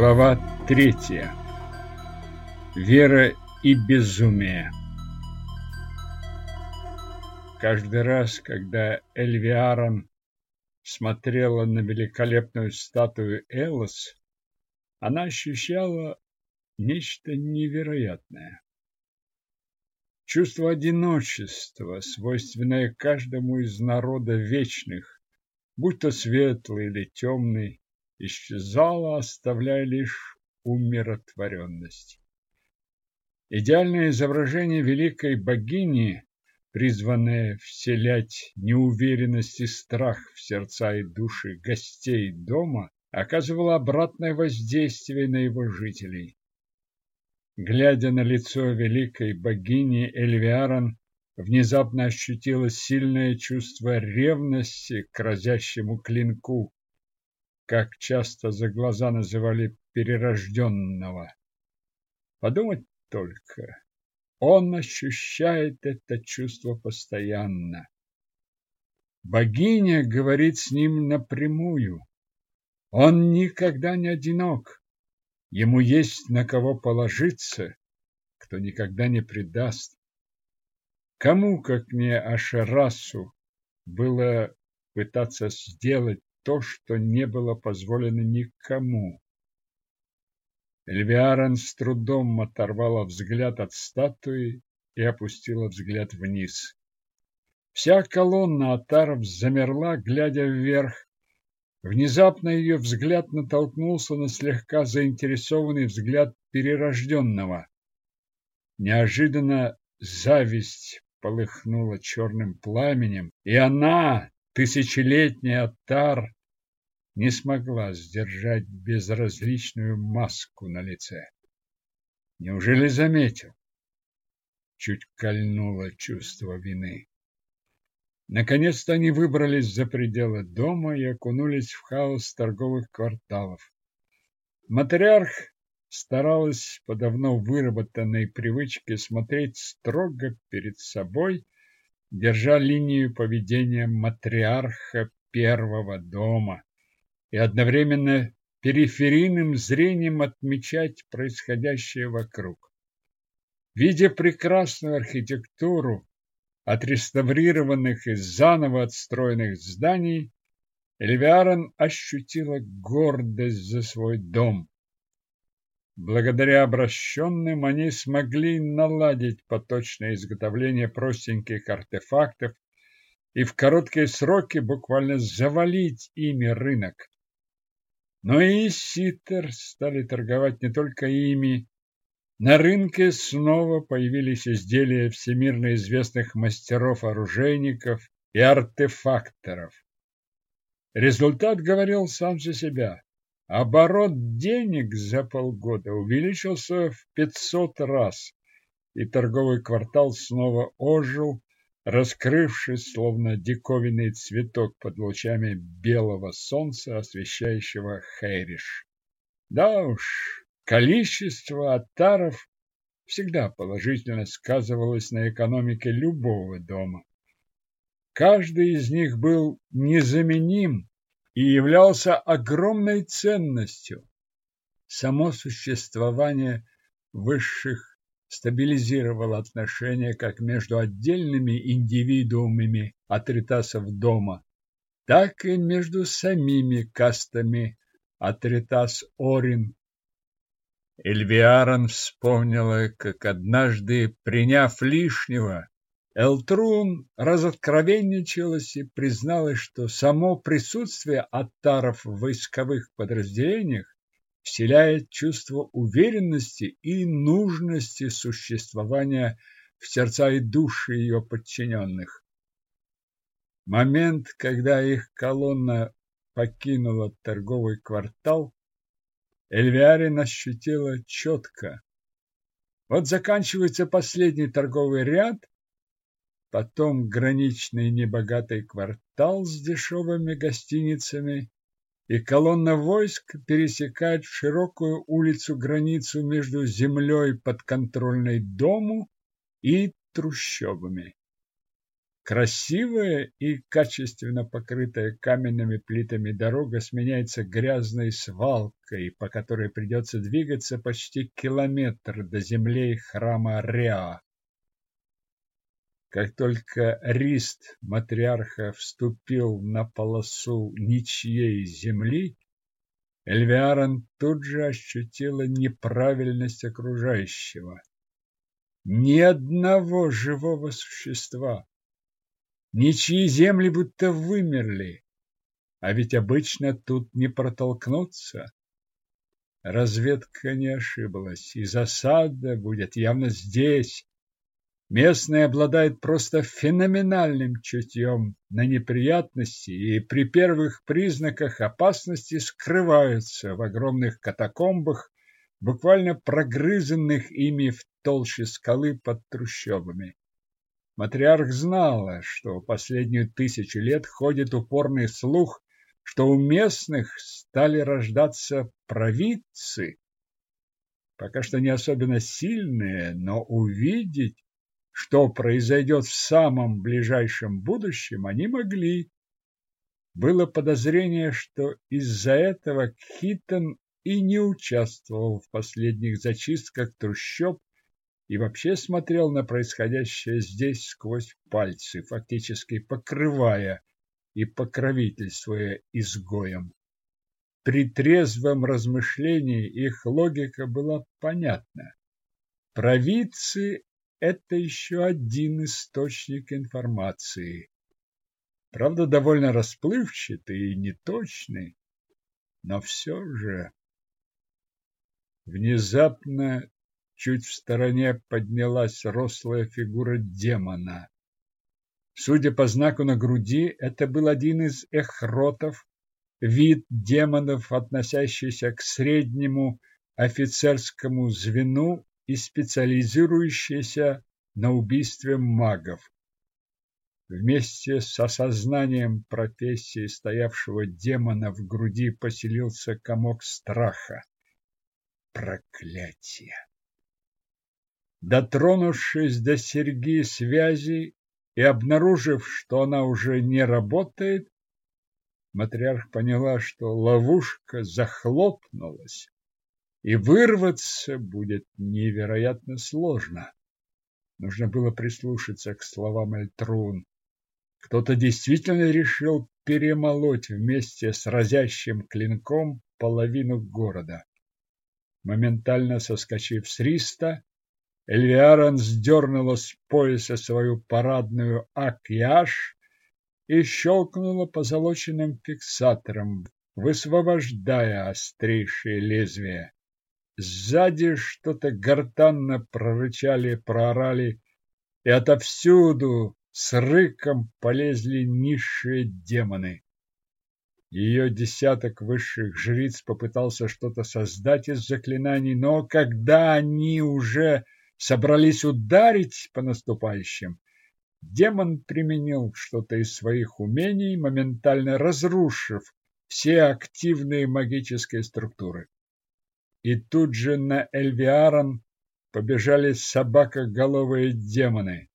Глава третья. Вера и безумие. Каждый раз, когда Эльвиарон смотрела на великолепную статую Элос, она ощущала нечто невероятное. Чувство одиночества, свойственное каждому из народа вечных, будь то светлый или темный, исчезало, оставляя лишь умиротворенность. Идеальное изображение великой богини, призванное вселять неуверенность и страх в сердца и души гостей дома, оказывало обратное воздействие на его жителей. Глядя на лицо великой богини, Эльвиарон внезапно ощутила сильное чувство ревности к разящему клинку, как часто за глаза называли перерожденного. Подумать только, он ощущает это чувство постоянно. Богиня говорит с ним напрямую. Он никогда не одинок. Ему есть на кого положиться, кто никогда не предаст. Кому, как не Ашерасу, было пытаться сделать то, что не было позволено никому. Эльвиарон с трудом оторвала взгляд от статуи и опустила взгляд вниз. Вся колонна атаров замерла, глядя вверх, Внезапно ее взгляд натолкнулся на слегка заинтересованный взгляд перерожденного. Неожиданно зависть полыхнула черным пламенем, и она, тысячелетняя Тар, не смогла сдержать безразличную маску на лице. Неужели заметил? Чуть кольнуло чувство вины. Наконец-то они выбрались за пределы дома и окунулись в хаос торговых кварталов. Матриарх старалась по давно выработанной привычке смотреть строго перед собой, держа линию поведения матриарха первого дома и одновременно периферийным зрением отмечать происходящее вокруг. Видя прекрасную архитектуру, отреставрированных и заново отстроенных зданий, Эльвиарон ощутила гордость за свой дом. Благодаря обращенным они смогли наладить поточное изготовление простеньких артефактов и в короткие сроки буквально завалить ими рынок. Но и Ситер стали торговать не только ими, на рынке снова появились изделия всемирно известных мастеров-оружейников и артефакторов. Результат говорил сам за себя. Оборот денег за полгода увеличился в 500 раз, и торговый квартал снова ожил, раскрывшись, словно диковинный цветок под лучами белого солнца, освещающего Хейриш. Да уж, Количество оттаров всегда положительно сказывалось на экономике любого дома. Каждый из них был незаменим и являлся огромной ценностью. Само существование высших стабилизировало отношения как между отдельными индивидуумами атритасов дома, так и между самими кастами атритас-орин Эльвиарон вспомнила, как однажды, приняв лишнего, Элтрун разоткровенничалась и призналась, что само присутствие аттаров в войсковых подразделениях вселяет чувство уверенности и нужности существования в сердца и души ее подчиненных. Момент, когда их колонна покинула торговый квартал, Эльвиарин ощутила четко. Вот заканчивается последний торговый ряд, потом граничный небогатый квартал с дешевыми гостиницами, и колонна войск пересекает широкую улицу-границу между землей подконтрольной дому и трущобами. Красивая и качественно покрытая каменными плитами дорога сменяется грязной свалкой, по которой придется двигаться почти километр до земли храма Реа. Как только Рист, матриарха, вступил на полосу ничьей земли, Эльвиарон тут же ощутила неправильность окружающего. Ни одного живого существа, ничьи земли будто вымерли, а ведь обычно тут не протолкнуться. Разведка не ошиблась, и засада будет явно здесь, Местные обладают просто феноменальным чутьем на неприятности и при первых признаках опасности скрываются в огромных катакомбах, буквально прогрызенных ими в толще скалы под трущобами. Матриарх знала, что последнюю тысячу лет ходит упорный слух, что у местных стали рождаться провидцы, пока что не особенно сильные, но увидеть что произойдет в самом ближайшем будущем, они могли. Было подозрение, что из-за этого Хитон и не участвовал в последних зачистках трущоб и вообще смотрел на происходящее здесь сквозь пальцы, фактически покрывая и покровительствуя изгоем. При трезвом размышлении их логика была понятна. Провидцы это еще один источник информации. Правда, довольно расплывчатый и неточный, но все же... Внезапно чуть в стороне поднялась рослая фигура демона. Судя по знаку на груди, это был один из эхротов, вид демонов, относящийся к среднему офицерскому звену и специализирующаяся на убийстве магов. Вместе с осознанием профессии стоявшего демона в груди поселился комок страха. Проклятие! Дотронувшись до серьги связи и обнаружив, что она уже не работает, матриарх поняла, что ловушка захлопнулась и вырваться будет невероятно сложно. Нужно было прислушаться к словам Эльтрун. Кто-то действительно решил перемолоть вместе с разящим клинком половину города. Моментально соскочив с риста, Эльвиарон сдернула с пояса свою парадную акьяж и щелкнула позолоченным фиксатором, высвобождая острейшее лезвие. Сзади что-то гортанно прорычали, проорали, и отовсюду с рыком полезли низшие демоны. Ее десяток высших жриц попытался что-то создать из заклинаний, но когда они уже собрались ударить по наступающим, демон применил что-то из своих умений, моментально разрушив все активные магические структуры и тут же на Эльвиарон побежали собакоголовые демоны.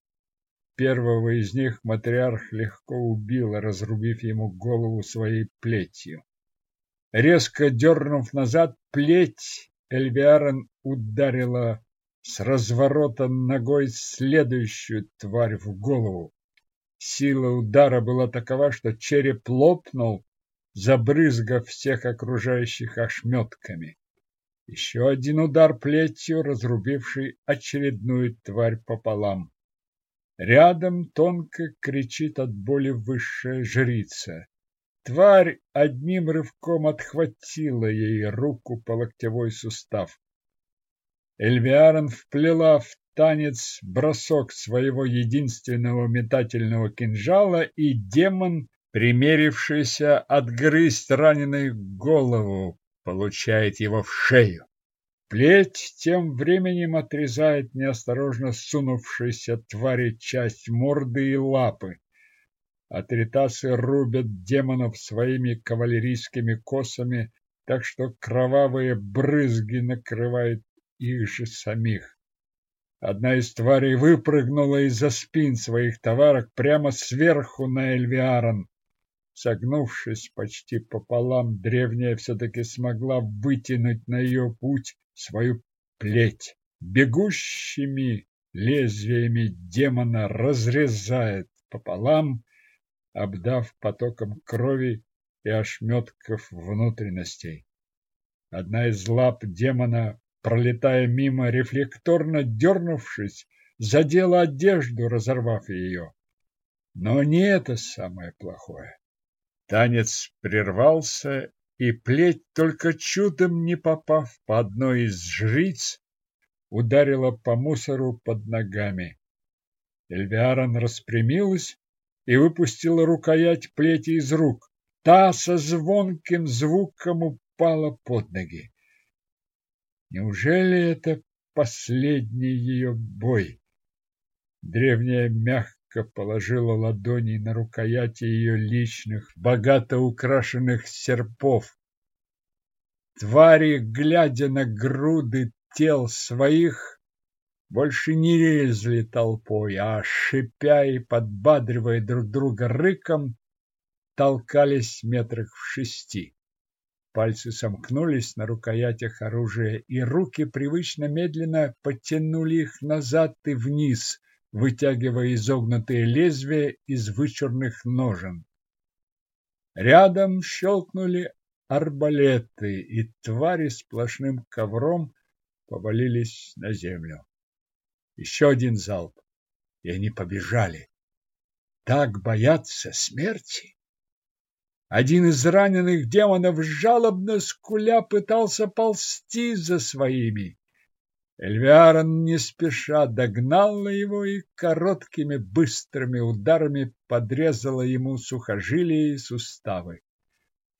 Первого из них матриарх легко убил, разрубив ему голову своей плетью. Резко дернув назад, плеть Эльвиарон ударила с разворота ногой следующую тварь в голову. Сила удара была такова, что череп лопнул, забрызгав всех окружающих ошметками. Еще один удар плетью, разрубивший очередную тварь пополам. Рядом тонко кричит от боли высшая жрица. Тварь одним рывком отхватила ей руку по локтевой сустав. Эльвиарон вплела в танец бросок своего единственного метательного кинжала, и демон, примерившийся отгрызть раненую голову, получает его в шею. Плеть тем временем отрезает неосторожно сунувшейся твари часть морды и лапы. Атритасы рубят демонов своими кавалерийскими косами, так что кровавые брызги накрывают их же самих. Одна из тварей выпрыгнула из-за спин своих товарок прямо сверху на Эльвиарон. Согнувшись почти пополам, древняя все-таки смогла вытянуть на ее путь свою плеть. Бегущими лезвиями демона разрезает пополам, обдав потоком крови и ошметков внутренностей. Одна из лап демона, пролетая мимо, рефлекторно дернувшись, задела одежду, разорвав ее. Но не это самое плохое. Танец прервался, и плеть, только чудом не попав по одной из жриц, ударила по мусору под ногами. Эльвиарон распрямилась и выпустила рукоять плети из рук. Та со звонким звуком упала под ноги. Неужели это последний ее бой? Древняя мягко положила ладони на рукояти ее личных, богато украшенных серпов. Твари, глядя на груды тел своих, больше не лезли толпой, а, шипя и подбадривая друг друга рыком, толкались метрах в шести. Пальцы сомкнулись на рукоятях оружия, и руки привычно медленно подтянули их назад и вниз, вытягивая изогнутые лезвия из вычурных ножен. Рядом щелкнули арбалеты, и твари сплошным ковром повалились на землю. Еще один залп, и они побежали. Так боятся смерти. Один из раненых демонов жалобно скуля пытался ползти за своими. Эльвиарон не спеша догнала его и короткими быстрыми ударами подрезала ему сухожилия и суставы.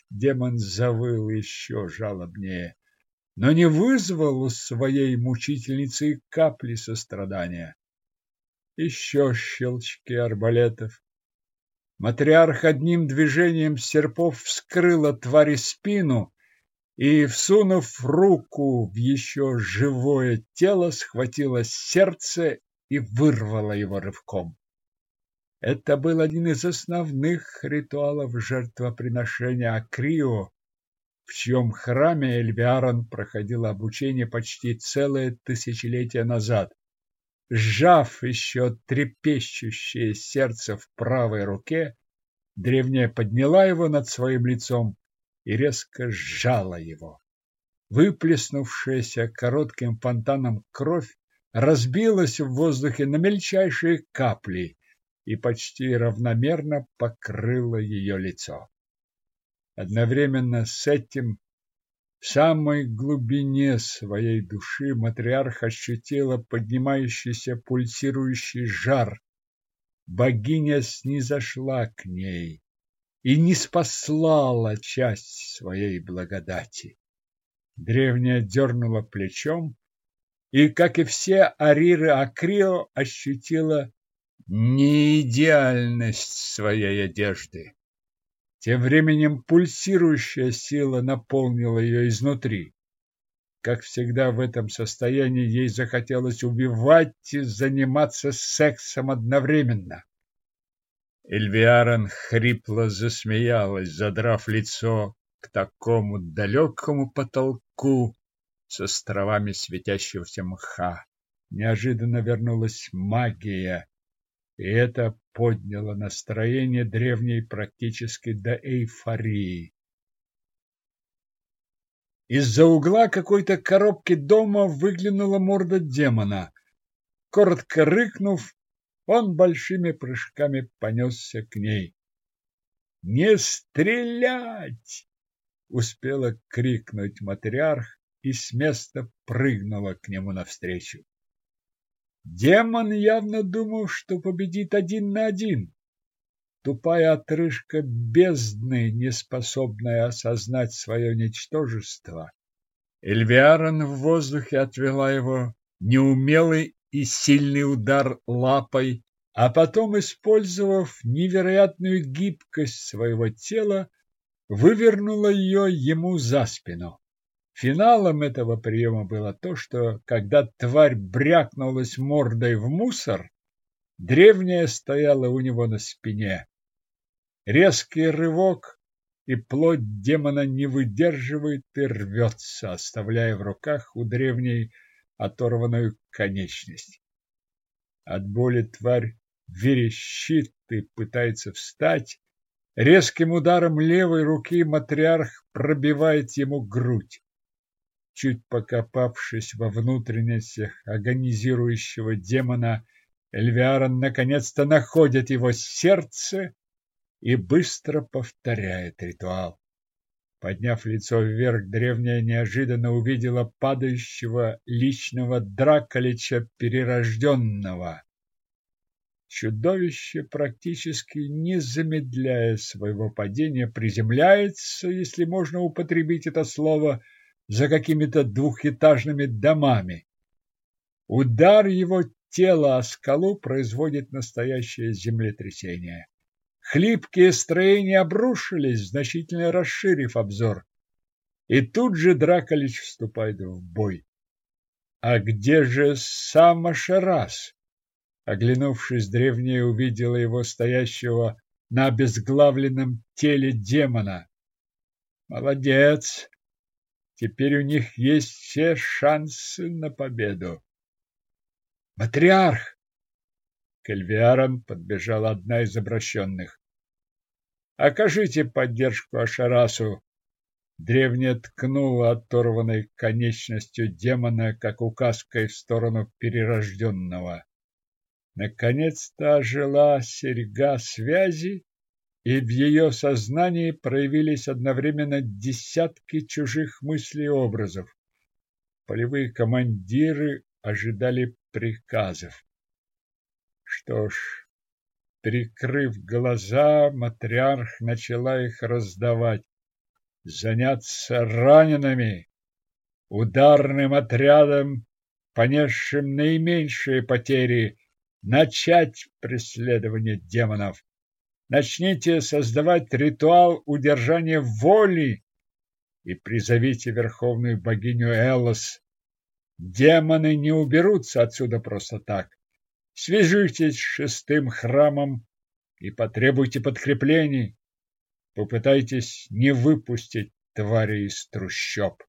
Демон завыл еще жалобнее, но не вызвал у своей мучительницы капли сострадания. Еще щелчки арбалетов, Матриарх одним движением серпов вскрыла твари спину и, всунув руку в еще живое тело, схватила сердце и вырвала его рывком. Это был один из основных ритуалов жертвоприношения Акрио, в чьем храме Эльвиарон проходил обучение почти целое тысячелетие назад. Сжав еще трепещущее сердце в правой руке, древняя подняла его над своим лицом и резко сжала его. Выплеснувшаяся коротким фонтаном кровь разбилась в воздухе на мельчайшие капли и почти равномерно покрыла ее лицо. Одновременно с этим в самой глубине своей души матриарх ощутила поднимающийся пульсирующий жар. Богиня снизошла к ней и не спаслала часть своей благодати. Древняя дернула плечом и, как и все ариры Акрио, ощутила неидеальность своей одежды. Тем временем пульсирующая сила наполнила ее изнутри. Как всегда в этом состоянии ей захотелось убивать и заниматься сексом одновременно. Эльвиарон хрипло засмеялась, задрав лицо к такому далекому потолку с островами светящегося мха. Неожиданно вернулась магия, и это подняло настроение древней практически до эйфории. Из-за угла какой-то коробки дома выглянула морда демона. Коротко рыкнув, он большими прыжками понесся к ней. «Не стрелять!» — успела крикнуть матриарх и с места прыгнула к нему навстречу. Демон явно думал, что победит один на один. Тупая отрыжка бездны, неспособная осознать свое ничтожество. Эльвиарон в воздухе отвела его неумелый и сильный удар лапой, а потом, использовав невероятную гибкость своего тела, вывернула ее ему за спину. Финалом этого приема было то, что, когда тварь брякнулась мордой в мусор, древняя стояла у него на спине. Резкий рывок, и плоть демона не выдерживает и рвется, оставляя в руках у древней оторванную конечность. От боли тварь верещит и пытается встать. Резким ударом левой руки матриарх пробивает ему грудь. Чуть покопавшись во внутренностях агонизирующего демона, Эльвиарон наконец-то находит его сердце и быстро повторяет ритуал. Подняв лицо вверх, древняя неожиданно увидела падающего личного Драколича перерожденного. Чудовище, практически не замедляя своего падения, приземляется, если можно употребить это слово, за какими-то двухэтажными домами. Удар его тела о скалу производит настоящее землетрясение. Хлипкие строения обрушились, значительно расширив обзор. И тут же Драколич вступает в бой. А где же сам Ашарас? Оглянувшись, древняя увидела его стоящего на обезглавленном теле демона. Молодец! Теперь у них есть все шансы на победу. Матриарх! К Эльвиарам подбежала одна из обращенных. «Окажите поддержку Ашарасу!» Древняя ткнула оторванной конечностью демона, как указкой в сторону перерожденного. Наконец-то ожила серьга связи, и в ее сознании проявились одновременно десятки чужих мыслей и образов. Полевые командиры ожидали приказов. Что ж, прикрыв глаза, матриарх начала их раздавать. Заняться ранеными, ударным отрядом, понесшим наименьшие потери, начать преследование демонов. Начните создавать ритуал удержания воли и призовите верховную богиню Элос. Демоны не уберутся отсюда просто так. Свяжитесь с шестым храмом и потребуйте подкреплений. Попытайтесь не выпустить твари из трущоб.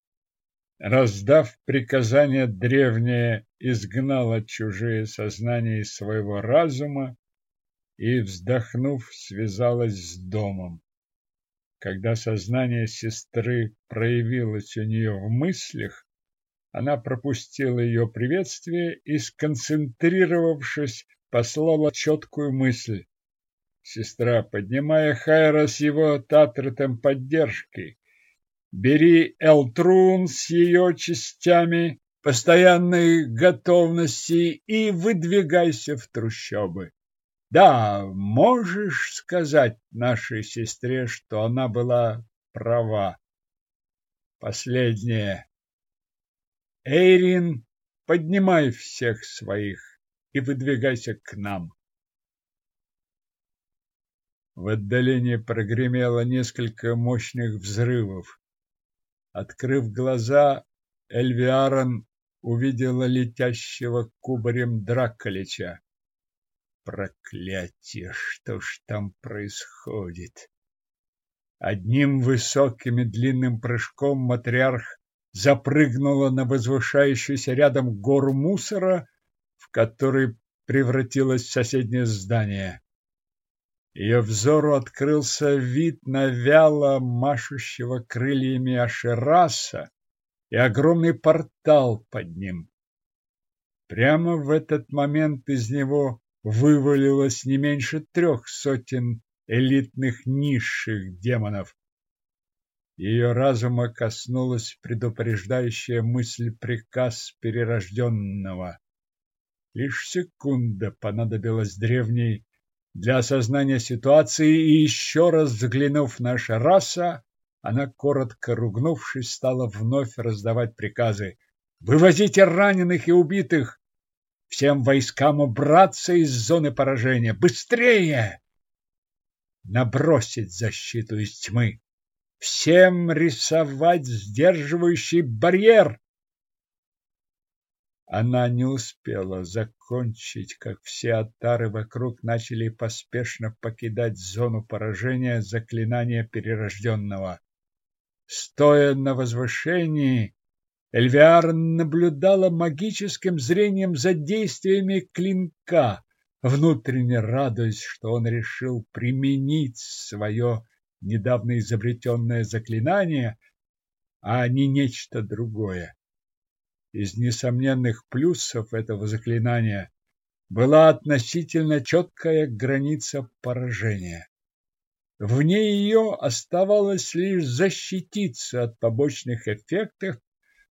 Раздав приказание, древнее изгнало чужие сознания из своего разума и, вздохнув, связалась с домом. Когда сознание сестры проявилось у нее в мыслях, она пропустила ее приветствие и, сконцентрировавшись, послала четкую мысль. Сестра, поднимая Хайра с его татретом поддержки, бери Элтрун с ее частями постоянной готовности и выдвигайся в трущобы. Да, можешь сказать нашей сестре, что она была права. Последнее Эйрин, поднимай всех своих и выдвигайся к нам. В отдалении прогремело несколько мощных взрывов. Открыв глаза, Эльвиарон увидела летящего кубарем Драколича. Проклятие, что ж там происходит? Одним высоким и длинным прыжком матриарх запрыгнула на возвышающуюся рядом гору мусора, в который превратилось соседнее здание. Ее взору открылся вид на вяло машущего крыльями Ашераса и огромный портал под ним. Прямо в этот момент из него вывалилось не меньше трех сотен элитных низших демонов, ее разума коснулась предупреждающая мысль приказ перерожденного. Лишь секунда понадобилась древней для осознания ситуации, и еще раз взглянув на Шараса, она, коротко ругнувшись, стала вновь раздавать приказы. «Вывозите раненых и убитых! Всем войскам убраться из зоны поражения! Быстрее!» Набросить защиту из тьмы! Всем рисовать сдерживающий барьер. Она не успела закончить, как все отары вокруг начали поспешно покидать зону поражения заклинания перерожденного. Стоя на возвышении, Эльвиар наблюдала магическим зрением за действиями клинка, внутренне радуясь, что он решил применить свое недавно изобретенное заклинание, а не нечто другое. Из несомненных плюсов этого заклинания была относительно четкая граница поражения. Вне ее оставалось лишь защититься от побочных эффектов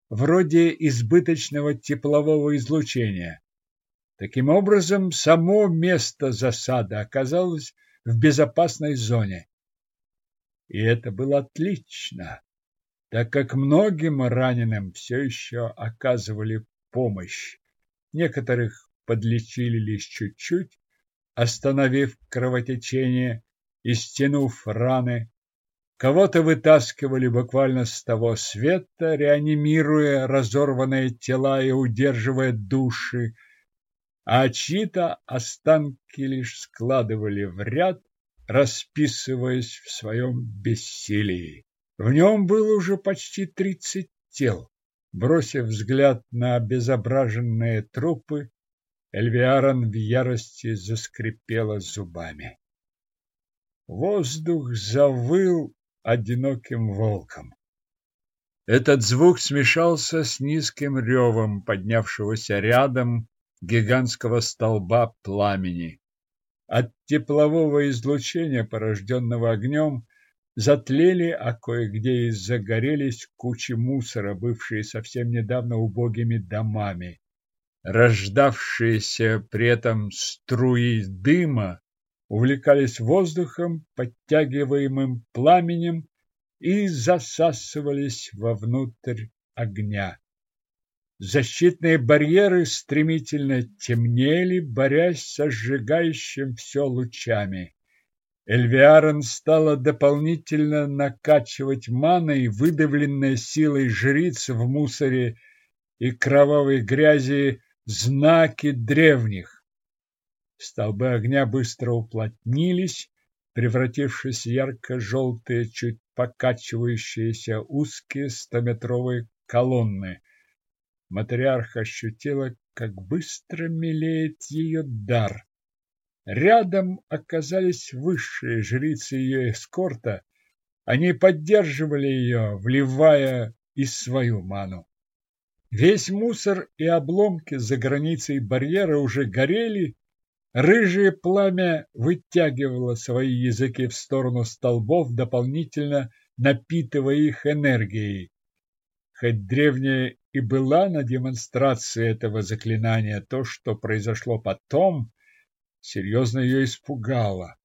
вроде избыточного теплового излучения. Таким образом, само место засады оказалось в безопасной зоне. И это было отлично, так как многим раненым все еще оказывали помощь. Некоторых подлечили лишь чуть-чуть, остановив кровотечение и стянув раны. Кого-то вытаскивали буквально с того света, реанимируя разорванные тела и удерживая души, а чьи-то останки лишь складывали в ряд, расписываясь в своем бессилии. В нем было уже почти тридцать тел. Бросив взгляд на обезображенные трупы, Эльвиарон в ярости заскрипела зубами. Воздух завыл одиноким волком. Этот звук смешался с низким ревом поднявшегося рядом гигантского столба пламени. От теплового излучения, порожденного огнем, затлели, а кое-где и загорелись кучи мусора, бывшие совсем недавно убогими домами. Рождавшиеся при этом струи дыма увлекались воздухом, подтягиваемым пламенем, и засасывались вовнутрь огня. Защитные барьеры стремительно темнели, борясь со сжигающим все лучами. Эльвиарон стала дополнительно накачивать маной выдавленной силой жриц в мусоре и кровавой грязи знаки древних. Столбы огня быстро уплотнились, превратившись в ярко-желтые, чуть покачивающиеся узкие стометровые колонны. Матриарх ощутила, как быстро мелеет ее дар. Рядом оказались высшие жрицы ее эскорта. Они поддерживали ее, вливая и свою ману. Весь мусор и обломки за границей барьера уже горели, Рыжее пламя вытягивало свои языки в сторону столбов, дополнительно напитывая их энергией. Хоть древняя и была на демонстрации этого заклинания, то, что произошло потом, серьезно ее испугало.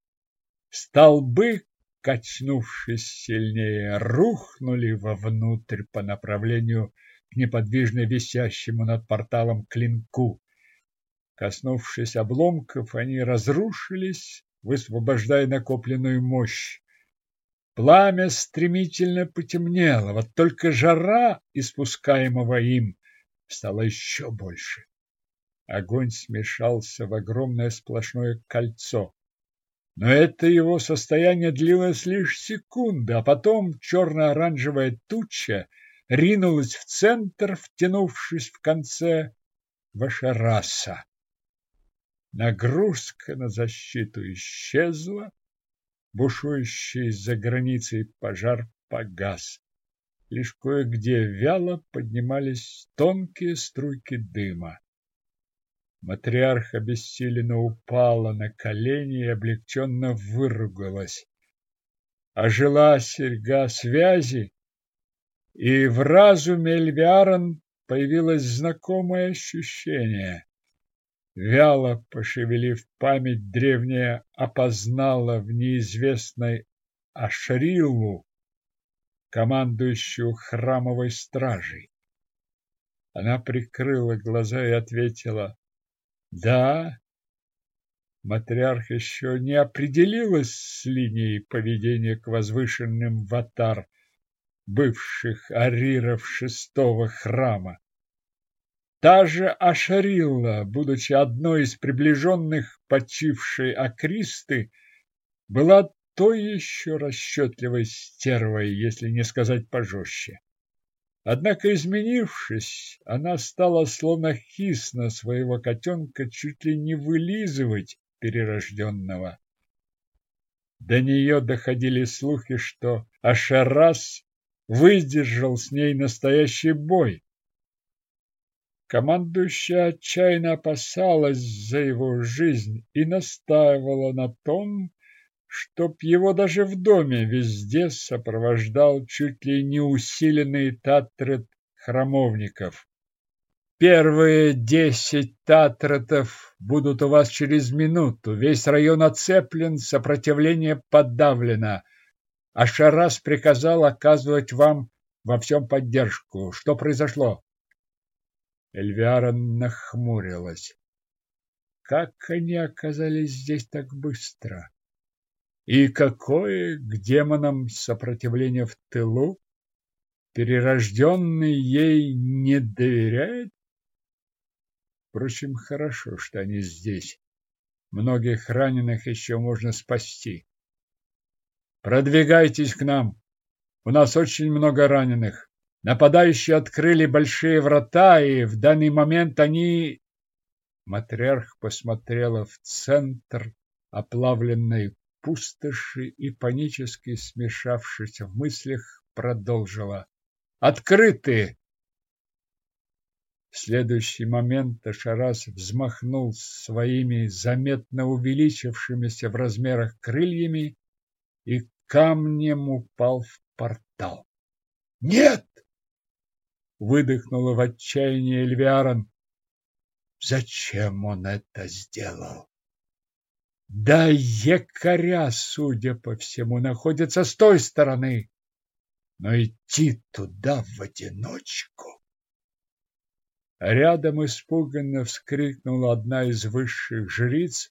Столбы, качнувшись сильнее, рухнули вовнутрь по направлению к неподвижно висящему над порталом клинку. Коснувшись обломков, они разрушились, высвобождая накопленную мощь. Пламя стремительно потемнело, вот только жара, испускаемого им, стала еще больше. Огонь смешался в огромное сплошное кольцо. Но это его состояние длилось лишь секунды, а потом черно-оранжевая туча ринулась в центр, втянувшись в конце Вашараса. Нагрузка на защиту исчезла, бушующий за границей пожар погас. Лишь кое-где вяло поднимались тонкие струйки дыма. Матриарх обессиленно упала на колени и облегченно выругалась. Ожила серьга связи, и в разуме Эльвиарон появилось знакомое ощущение. Вяло пошевелив память, древняя опознала в неизвестной Ашрилу, командующую храмовой стражей. Она прикрыла глаза и ответила «Да». Матриарх еще не определилась с линией поведения к возвышенным ватар, бывших ариров шестого храма. Та же Ашарилла, будучи одной из приближенных почившей Акристы, была той еще расчетливой стервой, если не сказать пожестче. Однако, изменившись, она стала словно хисна своего котенка чуть ли не вылизывать перерожденного. До нее доходили слухи, что Ашарас выдержал с ней настоящий бой, Командующая отчаянно опасалась за его жизнь и настаивала на том, чтоб его даже в доме везде сопровождал чуть ли не усиленный татрет храмовников. Первые десять татретов будут у вас через минуту. Весь район оцеплен, сопротивление подавлено. А Шарас приказал оказывать вам во всем поддержку. Что произошло? Эльвиара нахмурилась. Как они оказались здесь так быстро? И какое к демонам сопротивление в тылу? Перерожденный ей не доверяет? Впрочем, хорошо, что они здесь. Многих раненых еще можно спасти. Продвигайтесь к нам. У нас очень много раненых. Нападающие открыли большие врата, и в данный момент они... Матриарх посмотрела в центр оплавленной пустоши и, панически смешавшись в мыслях, продолжила. «Открыты!» В следующий момент Ашарас взмахнул своими заметно увеличившимися в размерах крыльями и камнем упал в портал. «Нет!» Выдохнула в отчаянии Эльвиарон. Зачем он это сделал? Да якоря, судя по всему, находится с той стороны. Но идти туда в одиночку... Рядом испуганно вскрикнула одна из высших жриц.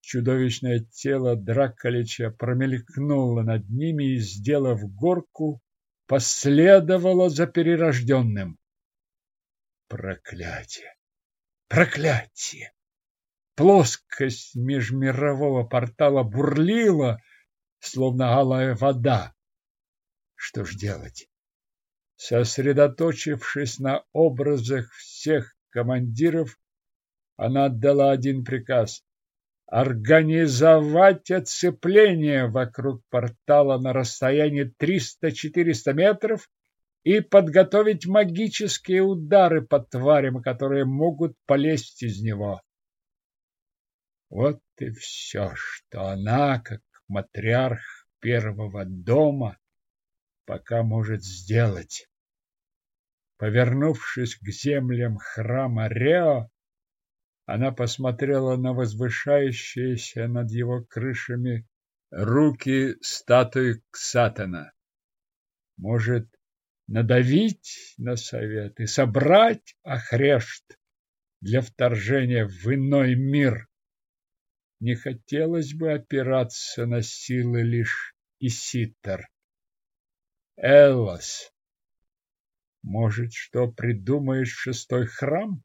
Чудовищное тело Драколича промелькнуло над ними и, сделав горку, последовало за перерожденным. Проклятие! Проклятие! Плоскость межмирового портала бурлила, словно алая вода. Что ж делать? Сосредоточившись на образах всех командиров, она отдала один приказ организовать оцепление вокруг портала на расстоянии 300-400 метров и подготовить магические удары по тварям, которые могут полезть из него. Вот и все, что она, как матриарх первого дома, пока может сделать. Повернувшись к землям храма Рео, она посмотрела на возвышающиеся над его крышами руки статуи Ксатана. Может, надавить на совет и собрать Ахрешт для вторжения в иной мир? Не хотелось бы опираться на силы лишь Иситар. Эллас, может, что придумаешь шестой храм?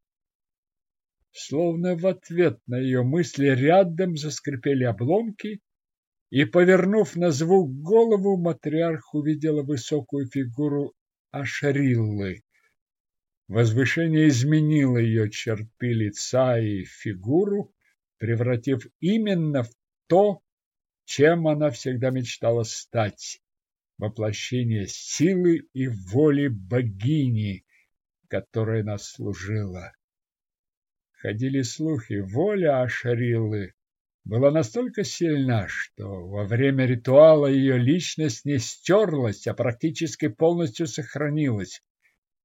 Словно в ответ на ее мысли рядом заскрипели обломки, и, повернув на звук голову, матриарх увидела высокую фигуру Ашариллы. Возвышение изменило ее черты лица и фигуру, превратив именно в то, чем она всегда мечтала стать – воплощение силы и воли богини, которой она служила. Ходили слухи, воля Ашариллы была настолько сильна, что во время ритуала ее личность не стерлась, а практически полностью сохранилась.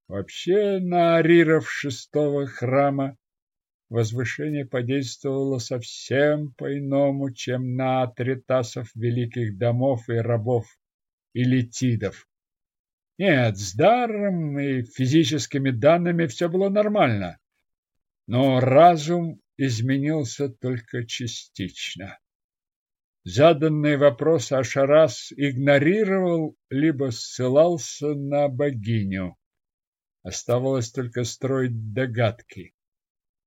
Вообще на ариров шестого храма возвышение подействовало совсем по-иному, чем на атритасов великих домов и рабов элитидов. Нет, с даром и физическими данными все было нормально но разум изменился только частично. Заданный вопрос Ашарас игнорировал, либо ссылался на богиню. Оставалось только строить догадки.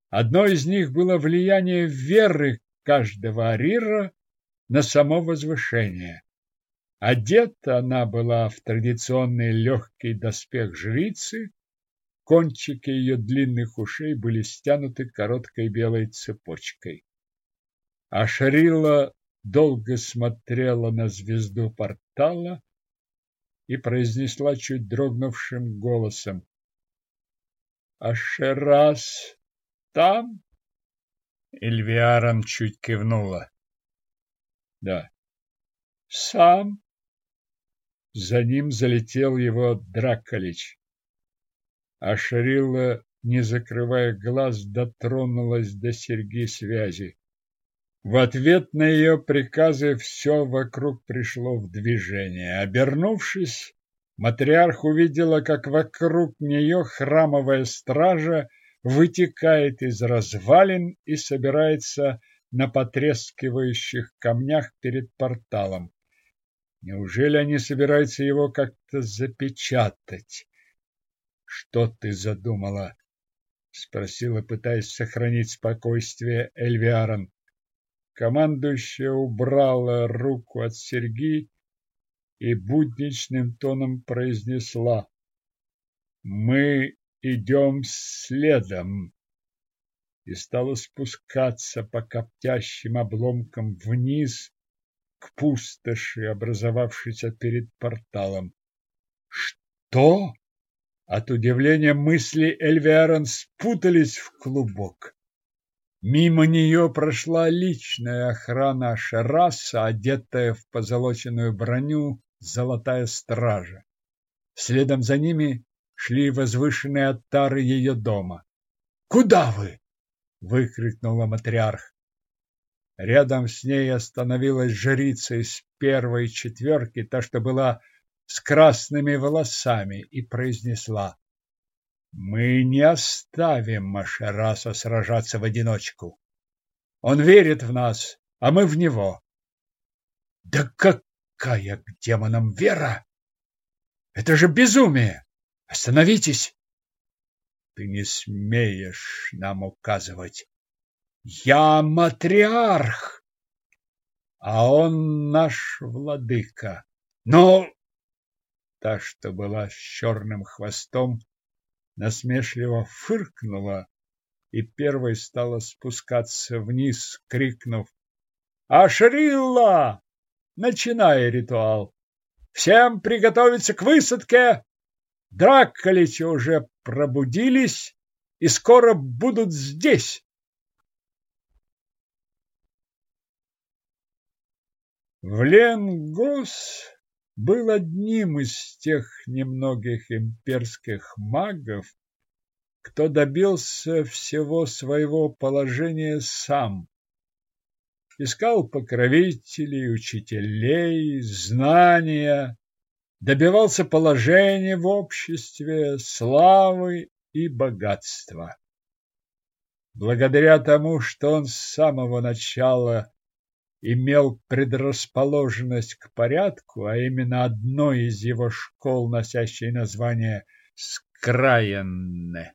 Одно из них было влияние веры каждого арира на само возвышение. Одета она была в традиционный легкий доспех жрицы, кончики ее длинных ушей были стянуты короткой белой цепочкой. А Шарила долго смотрела на звезду портала и произнесла чуть дрогнувшим голосом. «Ашерас там?» Эльвиарон чуть кивнула. «Да». «Сам?» За ним залетел его Драколич. А Шарилла, не закрывая глаз, дотронулась до серьги связи. В ответ на ее приказы все вокруг пришло в движение. Обернувшись, матриарх увидела, как вокруг нее храмовая стража вытекает из развалин и собирается на потрескивающих камнях перед порталом. Неужели они собираются его как-то запечатать? Что ты задумала? спросила, пытаясь сохранить спокойствие Эльвиарон. Командующая убрала руку от серьги и будничным тоном произнесла «Мы идем следом» и стала спускаться по коптящим обломкам вниз к пустоши, образовавшейся перед порталом. «Что?» От удивления мысли Эльвиарон спутались в клубок. Мимо нее прошла личная охрана Шараса, одетая в позолоченную броню золотая стража. Следом за ними шли возвышенные оттары ее дома. «Куда вы?» — выкрикнула матриарх. Рядом с ней остановилась жрица из первой четверки, та, что была с красными волосами, и произнесла мы не оставим Машераса сражаться в одиночку. Он верит в нас, а мы в него. Да какая к демонам вера? Это же безумие! Остановитесь! Ты не смеешь нам указывать. Я матриарх, а он наш владыка. Но та, что была с черным хвостом, насмешливо фыркнула и первой стала спускаться вниз, крикнув «Ашрилла! Начинай ритуал! Всем приготовиться к высадке! Дракколичи уже пробудились и скоро будут здесь!» В Ленгос был одним из тех немногих имперских магов, кто добился всего своего положения сам. Искал покровителей, учителей, знания, добивался положения в обществе, славы и богатства. Благодаря тому, что он с самого начала имел предрасположенность к порядку, а именно одной из его школ, носящей название «Скраенне»,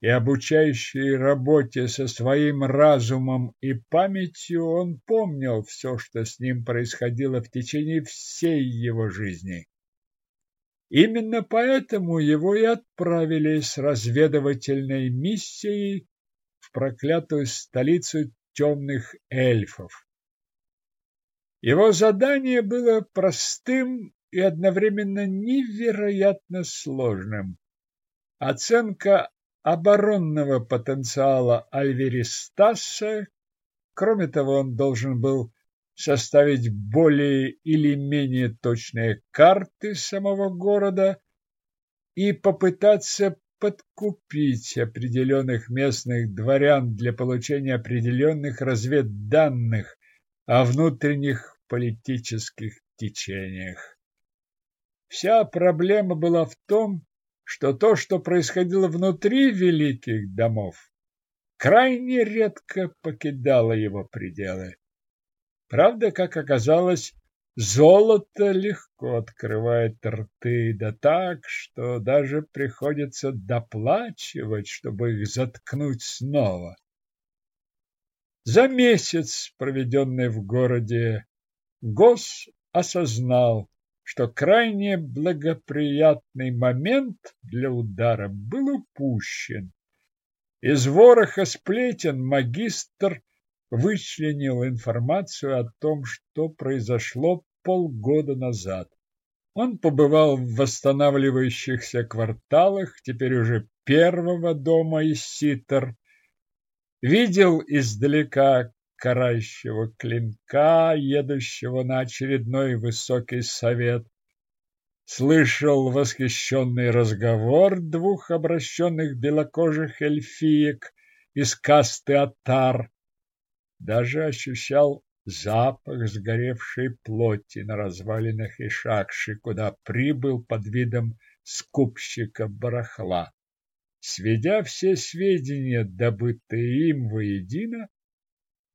и обучающей работе со своим разумом и памятью, он помнил все, что с ним происходило в течение всей его жизни. Именно поэтому его и отправили с разведывательной миссией в проклятую столицу темных эльфов. Его задание было простым и одновременно невероятно сложным. Оценка оборонного потенциала Альверистаса, кроме того, он должен был составить более или менее точные карты самого города и попытаться подкупить определенных местных дворян для получения определенных разведданных, о внутренних политических течениях. Вся проблема была в том, что то, что происходило внутри великих домов, крайне редко покидало его пределы. Правда, как оказалось, золото легко открывает рты, да так, что даже приходится доплачивать, чтобы их заткнуть снова. За месяц, проведенный в городе, Гос осознал, что крайне благоприятный момент для удара был упущен. Из вороха сплетен магистр вычленил информацию о том, что произошло полгода назад. Он побывал в восстанавливающихся кварталах, теперь уже первого дома из Ситер, видел издалека карающего клинка, едущего на очередной высокий совет, слышал восхищенный разговор двух обращенных белокожих эльфиек из касты Атар, даже ощущал запах сгоревшей плоти на развалинах Ишакши, куда прибыл под видом скупщика барахла. Сведя все сведения, добытые им воедино,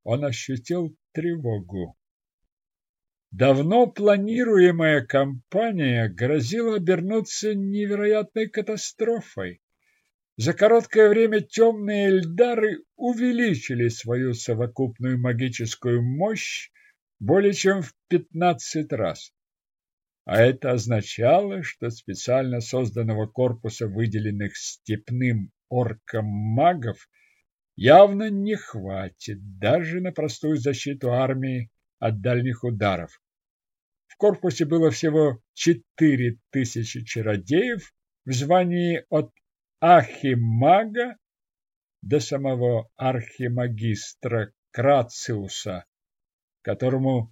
он ощутил тревогу. Давно планируемая кампания грозила обернуться невероятной катастрофой. За короткое время темные эльдары увеличили свою совокупную магическую мощь более чем в пятнадцать раз. А это означало, что специально созданного корпуса выделенных степным оркам магов явно не хватит даже на простую защиту армии от дальних ударов. В корпусе было всего четыре тысячи чародеев в звании от архимага до самого архимагистра Крациуса, которому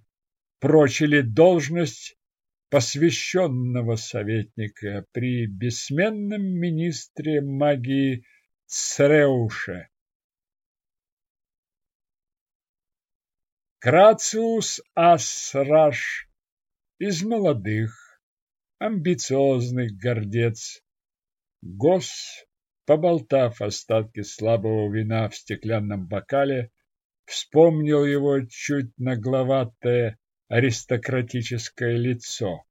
прочили должность посвященного советника при бессменном министре магии Цреуше. Крациус Асраш из молодых, амбициозный гордец. Гос, поболтав остатки слабого вина в стеклянном бокале, вспомнил его чуть нагловатое аристократическое лицо.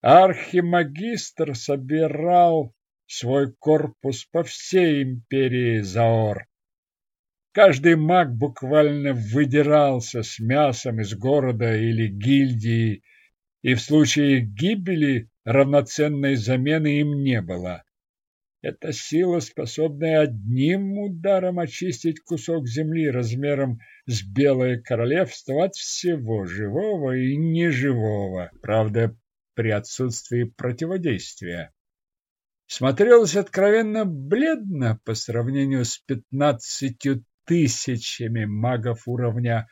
Архимагистр собирал свой корпус по всей империи Заор. Каждый маг буквально выдирался с мясом из города или гильдии, и в случае гибели равноценной замены им не было. Это сила, способная одним ударом очистить кусок земли размером с Белое Королевство от всего живого и неживого, правда, при отсутствии противодействия. Смотрелось откровенно бледно по сравнению с пятнадцатью тысячами магов уровня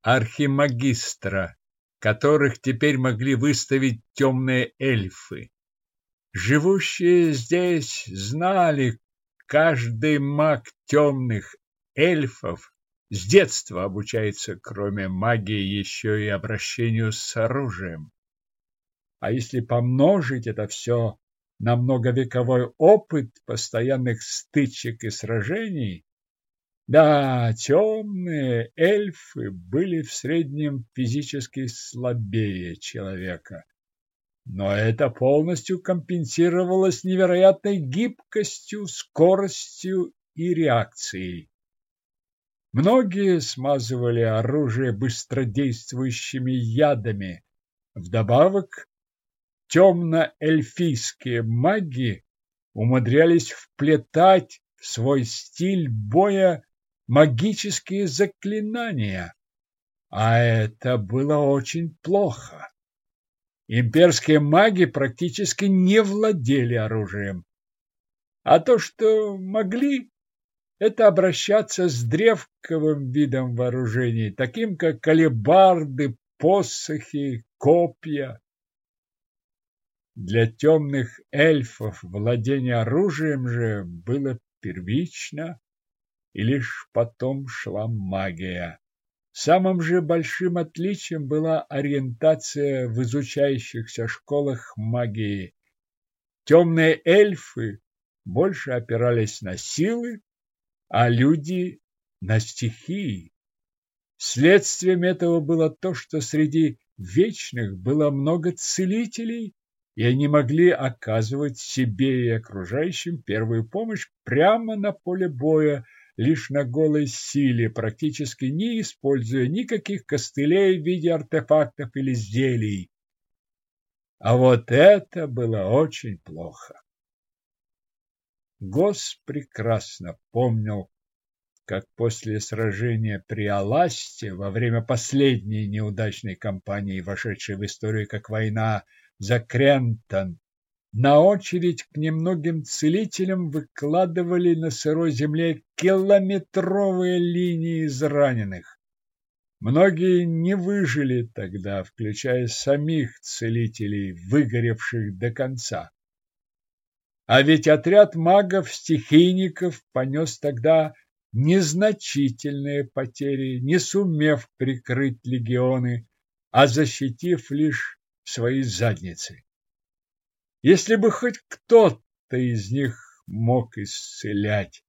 архимагистра, которых теперь могли выставить темные эльфы. Живущие здесь знали, каждый маг темных эльфов с детства обучается, кроме магии, еще и обращению с оружием. А если помножить это все на многовековой опыт постоянных стычек и сражений, да, темные эльфы были в среднем физически слабее человека. Но это полностью компенсировалось невероятной гибкостью, скоростью и реакцией. Многие смазывали оружие быстродействующими ядами. Вдобавок, темно-эльфийские маги умудрялись вплетать в свой стиль боя магические заклинания. А это было очень плохо. Имперские маги практически не владели оружием. А то, что могли, это обращаться с древковым видом вооружений, таким как калибарды, посохи, копья. Для темных эльфов владение оружием же было первично, и лишь потом шла магия. Самым же большим отличием была ориентация в изучающихся школах магии. Темные эльфы больше опирались на силы, а люди – на стихии. Следствием этого было то, что среди вечных было много целителей, и они могли оказывать себе и окружающим первую помощь прямо на поле боя, лишь на голой силе, практически не используя никаких костылей в виде артефактов или зелий. А вот это было очень плохо. Гос прекрасно помнил, как после сражения при Аласте во время последней неудачной кампании, вошедшей в историю как война за Крентон, на очередь к немногим целителям выкладывали на сырой земле километровые линии из раненых. Многие не выжили тогда, включая самих целителей, выгоревших до конца. А ведь отряд магов-стихийников понес тогда незначительные потери, не сумев прикрыть легионы, а защитив лишь свои задницы. Если бы хоть кто-то из них мог исцелять.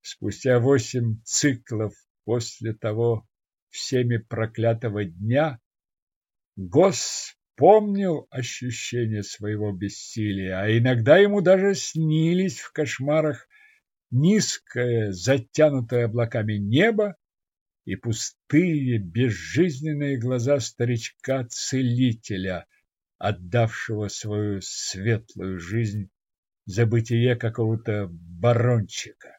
Спустя восемь циклов после того всеми проклятого дня Гос помнил ощущение своего бессилия, а иногда ему даже снились в кошмарах низкое, затянутое облаками небо и пустые, безжизненные глаза старичка-целителя, отдавшего свою светлую жизнь за бытие какого-то барончика.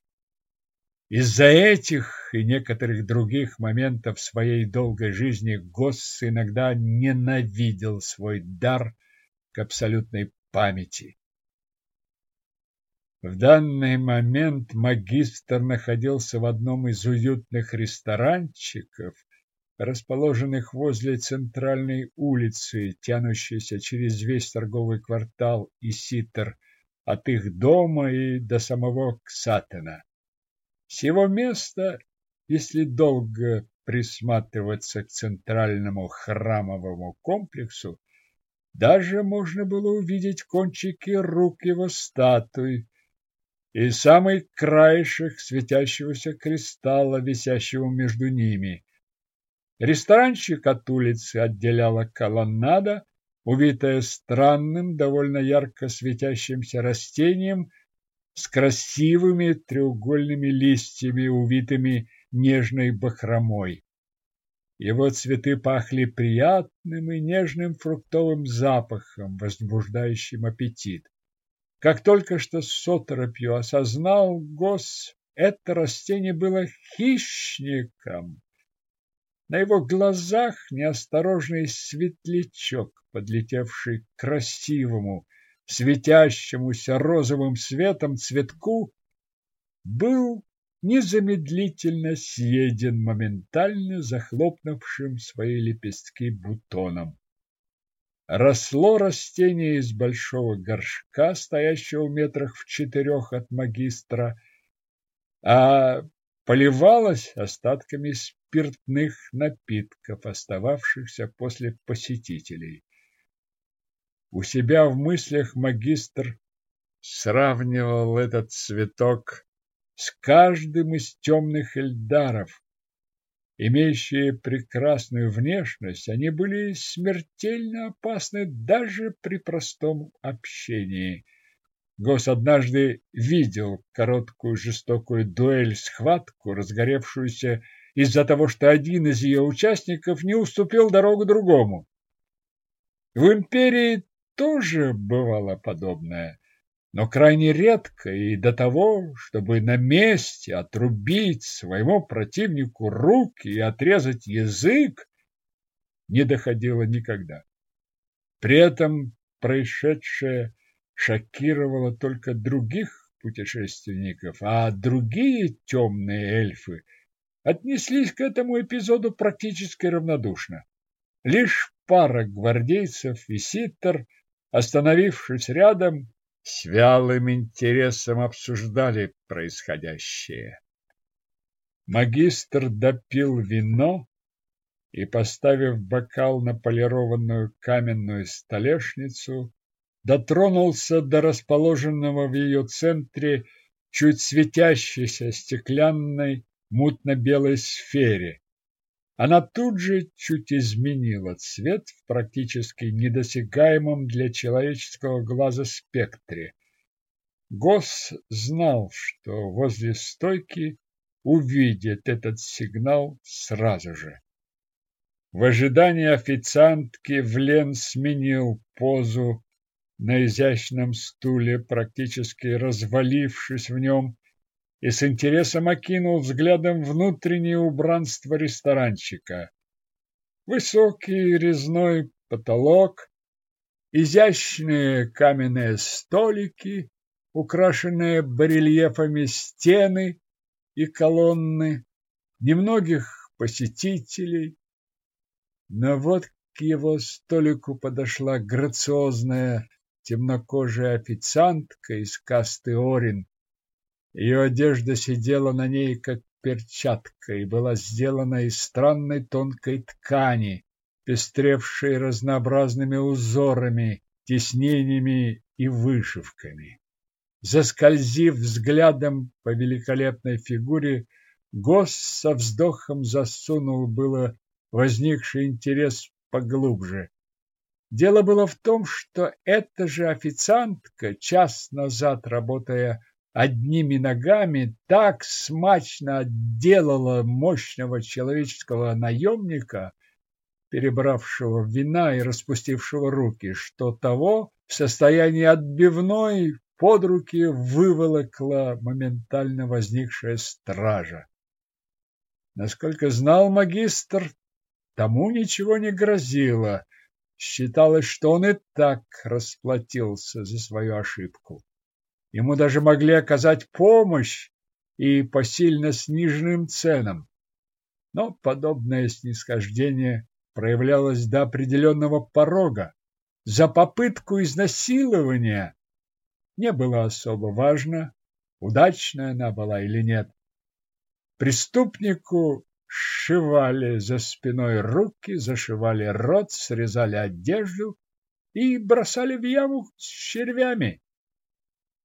Из-за этих и некоторых других моментов своей долгой жизни Госс иногда ненавидел свой дар к абсолютной памяти. В данный момент магистр находился в одном из уютных ресторанчиков, расположенных возле центральной улицы, тянущейся через весь торговый квартал и Ситер, от их дома и до самого Ксатена. С его места, если долго присматриваться к центральному храмовому комплексу, даже можно было увидеть кончики рук его статуи, и самый краешек светящегося кристалла, висящего между ними. Ресторанчик от улицы отделяла колоннада, увитая странным, довольно ярко светящимся растением с красивыми треугольными листьями, увитыми нежной бахромой. Его цветы пахли приятным и нежным фруктовым запахом, возбуждающим аппетит. Как только что с оторопью осознал Гос, это растение было хищником. На его глазах неосторожный светлячок, подлетевший к красивому, светящемуся розовым светом цветку, был незамедлительно съеден моментально захлопнувшим свои лепестки бутоном. Росло растение из большого горшка, стоящего в метрах в четырех от магистра, а поливалось остатками спиртных напитков, остававшихся после посетителей. У себя в мыслях магистр сравнивал этот цветок с каждым из темных эльдаров, Имеющие прекрасную внешность, они были смертельно опасны даже при простом общении. Гос однажды видел короткую жестокую дуэль-схватку, разгоревшуюся из-за того, что один из ее участников не уступил дорогу другому. В империи тоже бывало подобное но крайне редко и до того, чтобы на месте отрубить своему противнику руки и отрезать язык, не доходило никогда. При этом происшедшее шокировало только других путешественников, а другие темные эльфы отнеслись к этому эпизоду практически равнодушно. Лишь пара гвардейцев и ситтер, остановившись рядом, с вялым интересом обсуждали происходящее. Магистр допил вино и, поставив бокал на полированную каменную столешницу, дотронулся до расположенного в ее центре чуть светящейся стеклянной мутно-белой сфере. она тут же чуть изменила цвет в практически недосягаемом для человеческого глаза спектре. Гос знал, что возле стойки увидит этот сигнал сразу же. В ожидании официантки Влен сменил позу на изящном стуле, практически развалившись в нем, и с интересом окинул взглядом внутреннее убранство ресторанчика. Высокий резной потолок, изящные каменные столики, украшенные барельефами стены и колонны, немногих посетителей. Но вот к его столику подошла грациозная темнокожая официантка из касты Орин ее одежда сидела на ней, как перчатка, и была сделана из странной тонкой ткани, пестревшей разнообразными узорами, тиснениями и вышивками. Заскользив взглядом по великолепной фигуре, Гос со вздохом засунул было возникший интерес поглубже. Дело было в том, что эта же официантка, час назад работая одними ногами так смачно отделала мощного человеческого наемника, перебравшего вина и распустившего руки, что того в состоянии отбивной под руки выволокла моментально возникшая стража. Насколько знал магистр, тому ничего не грозило. Считалось, что он и так расплатился за свою ошибку. Ему даже могли оказать помощь и по сильно сниженным ценам. Но подобное снисхождение проявлялось до определенного порога. За попытку изнасилования не было особо важно, удачная она была или нет. Преступнику сшивали за спиной руки, зашивали рот, срезали одежду и бросали в яму с червями.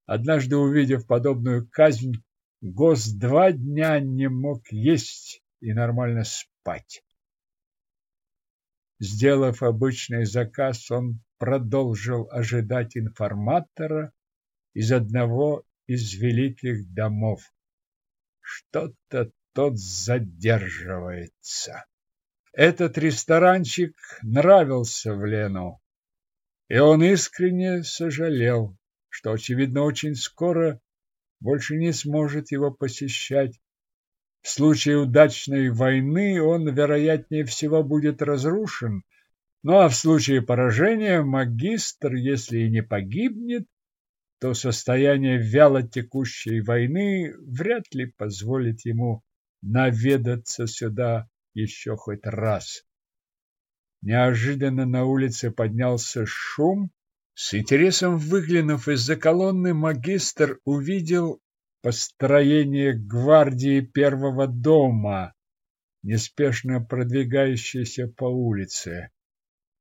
Однажды, увидев подобную казнь, Гос два дня не мог есть и нормально спать. Сделав обычный заказ, он продолжил ожидать информатора из одного из великих домов. Что-то тот задерживается. Этот ресторанчик нравился Влену, и он искренне сожалел, что, очевидно, очень скоро больше не сможет его посещать. В случае удачной войны он, вероятнее всего, будет разрушен, ну а в случае поражения магистр, если и не погибнет, то состояние вяло текущей войны вряд ли позволит ему наведаться сюда еще хоть раз. Неожиданно на улице поднялся шум, с интересом выглянув из-за колонны, магистр увидел построение гвардии первого дома, неспешно продвигающейся по улице.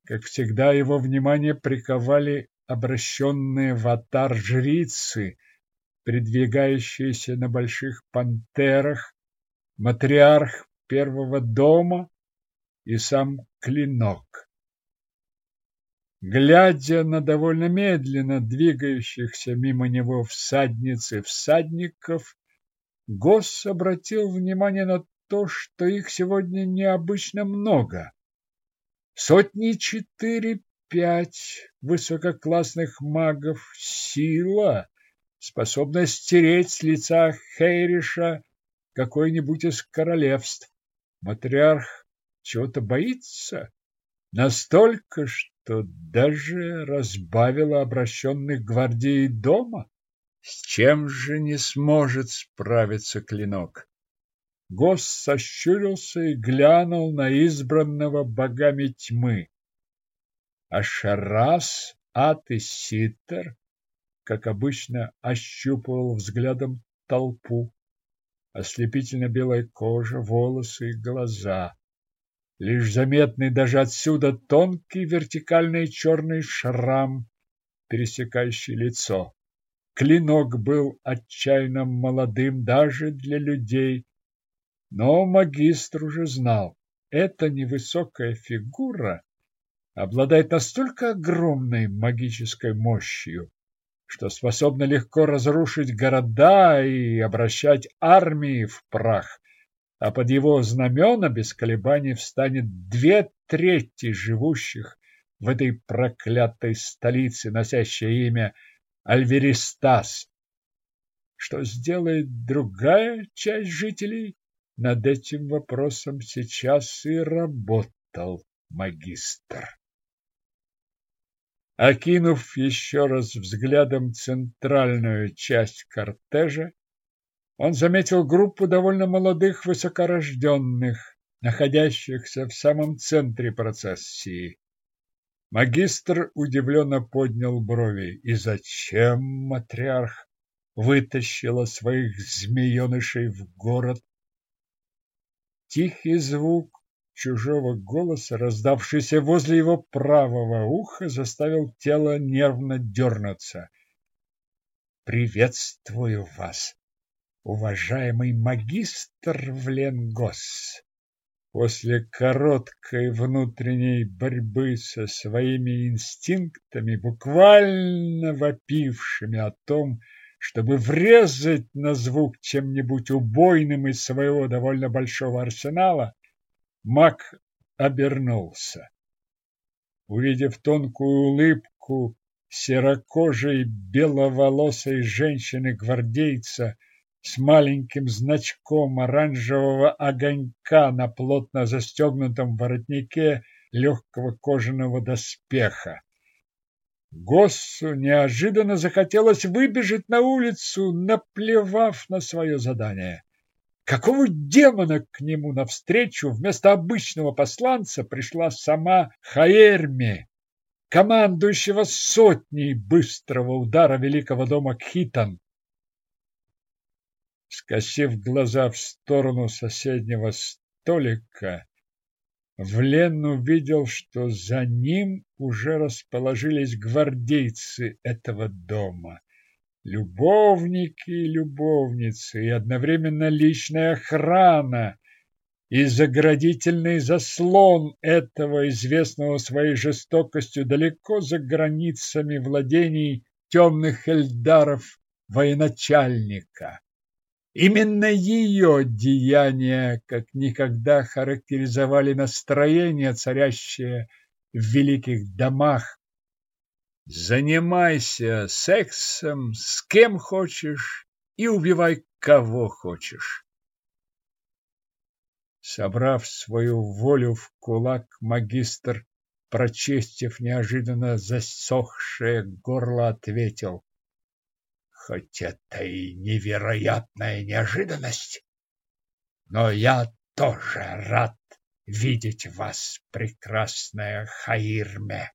Как всегда, его внимание приковали обращенные в атар жрицы, передвигающиеся на больших пантерах, матриарх первого дома и сам клинок. Глядя на довольно медленно двигающихся мимо него всадниц и всадников, Гос обратил внимание на то, что их сегодня необычно много. Сотни четыре-пять высококлассных магов сила, способна стереть с лица Хейриша какой-нибудь из королевств. Матриарх чего-то боится? Настолько, что то даже разбавила обращенных гвардии дома. С чем же не сможет справиться клинок? Гос сощурился и глянул на избранного богами тьмы. А Шарас, Ат и Ситер, как обычно, ощупывал взглядом толпу. Ослепительно белая кожа, волосы и глаза лишь заметный даже отсюда тонкий вертикальный черный шрам, пересекающий лицо. Клинок был отчаянно молодым даже для людей, но магистр уже знал, эта невысокая фигура обладает настолько огромной магической мощью, что способна легко разрушить города и обращать армии в прах, а под его знамена без колебаний встанет две трети живущих в этой проклятой столице, носящей имя Альверистас. Что сделает другая часть жителей? Над этим вопросом сейчас и работал магистр. Окинув еще раз взглядом центральную часть кортежа, он заметил группу довольно молодых высокорожденных, находящихся в самом центре процессии. Магистр удивленно поднял брови. И зачем матриарх вытащила своих змеенышей в город? Тихий звук чужого голоса, раздавшийся возле его правого уха, заставил тело нервно дернуться. «Приветствую вас, уважаемый магистр Вленгос!» После короткой внутренней борьбы со своими инстинктами, буквально вопившими о том, чтобы врезать на звук чем-нибудь убойным из своего довольно большого арсенала, Мак обернулся. Увидев тонкую улыбку серокожей беловолосой женщины-гвардейца с маленьким значком оранжевого огонька на плотно застегнутом воротнике легкого кожаного доспеха. Госсу неожиданно захотелось выбежать на улицу, наплевав на свое задание. Какого демона к нему навстречу вместо обычного посланца пришла сама Хаэрми, командующего сотней быстрого удара великого дома Кхитан? Скосив глаза в сторону соседнего столика, Влен увидел, что за ним уже расположились гвардейцы этого дома любовники и любовницы, и одновременно личная охрана, и заградительный заслон этого известного своей жестокостью далеко за границами владений темных эльдаров военачальника. Именно ее деяния как никогда характеризовали настроение, царящее в великих домах Занимайся сексом с кем хочешь и убивай кого хочешь. Собрав свою волю в кулак, магистр, прочистив неожиданно засохшее горло, ответил. Хоть это и невероятная неожиданность, но я тоже рад видеть вас, прекрасная Хаирме.